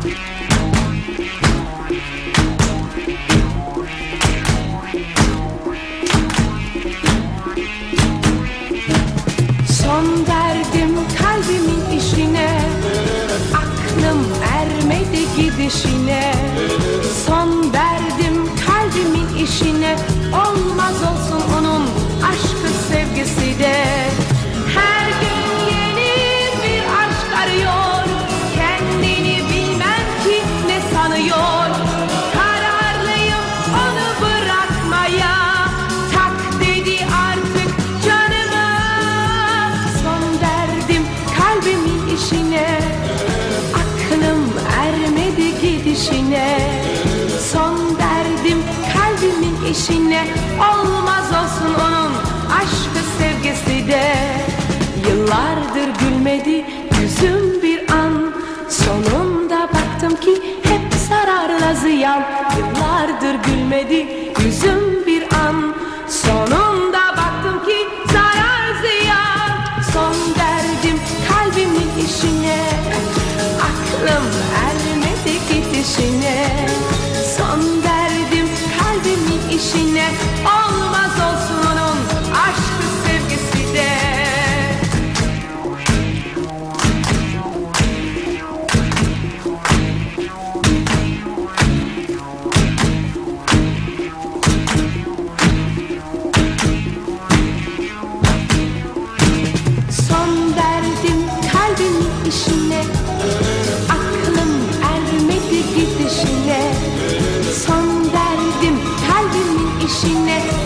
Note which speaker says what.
Speaker 1: Son derdim kalbimin işine Aklım ermedi gidişine. Son derdim kalbimin işine Olmaz peşine. Son derdim kalbimin işine. Olmaz olsun onun aşkı sevgisi de. Yıllardır gülmedi yüzüm bir an. Sonunda baktım ki hep zararla ziyan. Yıllardır gülmedi gidişine. Son derdim kalbimin işine. Olmaz olsun. she next